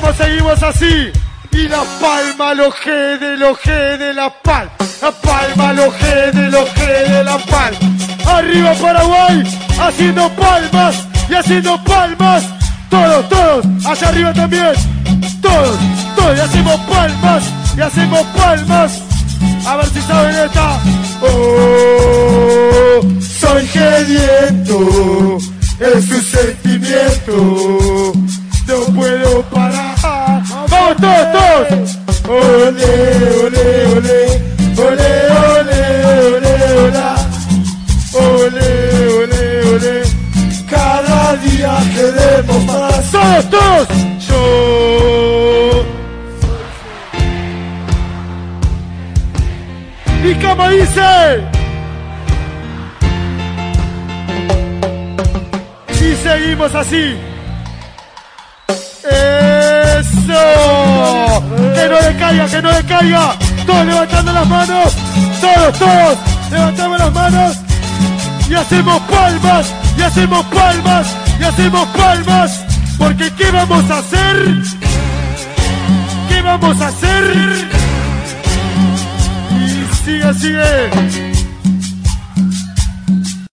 como seguimos así. Y la palma, los G de los G de la palma. La palma, los G de los G de la palma. Arriba Paraguay, haciendo palmas y haciendo palmas. Todos, todos, allá arriba también. Todos, todos, y hacemos palmas y hacemos palmas. A ver si saben esta. Oh, soy gediento, es su sentimiento. No puedo parar. Todos, todos. Ole, ole, ole, ole, ole, ole. Ole, ole, ole. Cada día queremos más. Todos, todos. Yo. Y como dice. Y seguimos así. Que no le caiga! Todos levantando las manos. Todos, todos. Levantamos las manos. Y hacemos palmas. Y hacemos palmas. Y hacemos palmas. Porque ¿qué vamos a hacer? ¿Qué vamos a hacer? Y sigue, sigue.